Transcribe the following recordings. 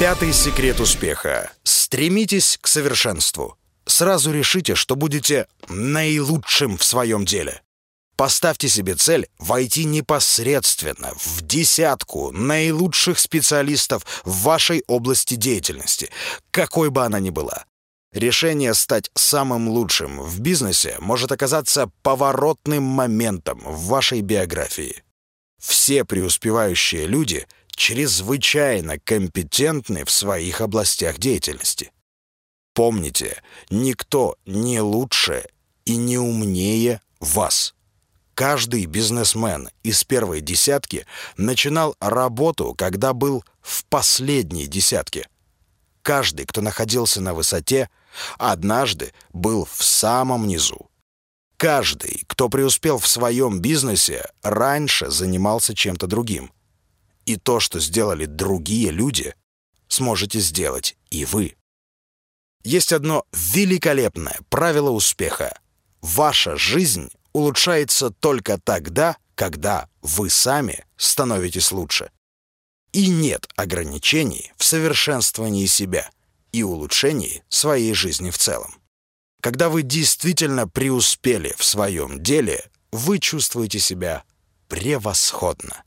Пятый секрет успеха. Стремитесь к совершенству. Сразу решите, что будете наилучшим в своем деле. Поставьте себе цель войти непосредственно в десятку наилучших специалистов в вашей области деятельности, какой бы она ни была. Решение стать самым лучшим в бизнесе может оказаться поворотным моментом в вашей биографии. Все преуспевающие люди чрезвычайно компетентны в своих областях деятельности. Помните, никто не лучше и не умнее вас. Каждый бизнесмен из первой десятки начинал работу, когда был в последней десятке. Каждый, кто находился на высоте, однажды был в самом низу. Каждый, кто преуспел в своем бизнесе, раньше занимался чем-то другим. И то, что сделали другие люди, сможете сделать и вы. Есть одно великолепное правило успеха. Ваша жизнь улучшается только тогда, когда вы сами становитесь лучше. И нет ограничений в совершенствовании себя и улучшении своей жизни в целом. Когда вы действительно преуспели в своем деле, вы чувствуете себя превосходно.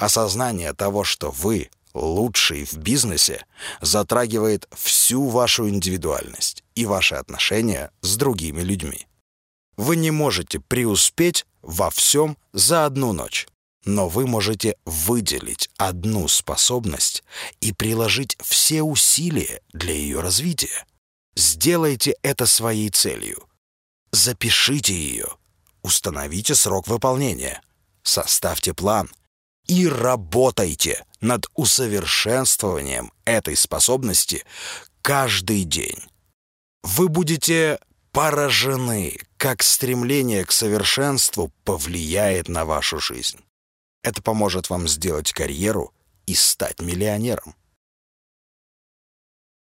Осознание того, что вы лучший в бизнесе, затрагивает всю вашу индивидуальность и ваши отношения с другими людьми. Вы не можете преуспеть во всем за одну ночь, но вы можете выделить одну способность и приложить все усилия для ее развития. Сделайте это своей целью. Запишите ее. Установите срок выполнения. Составьте план. И работайте над усовершенствованием этой способности каждый день. Вы будете поражены, как стремление к совершенству повлияет на вашу жизнь. Это поможет вам сделать карьеру и стать миллионером.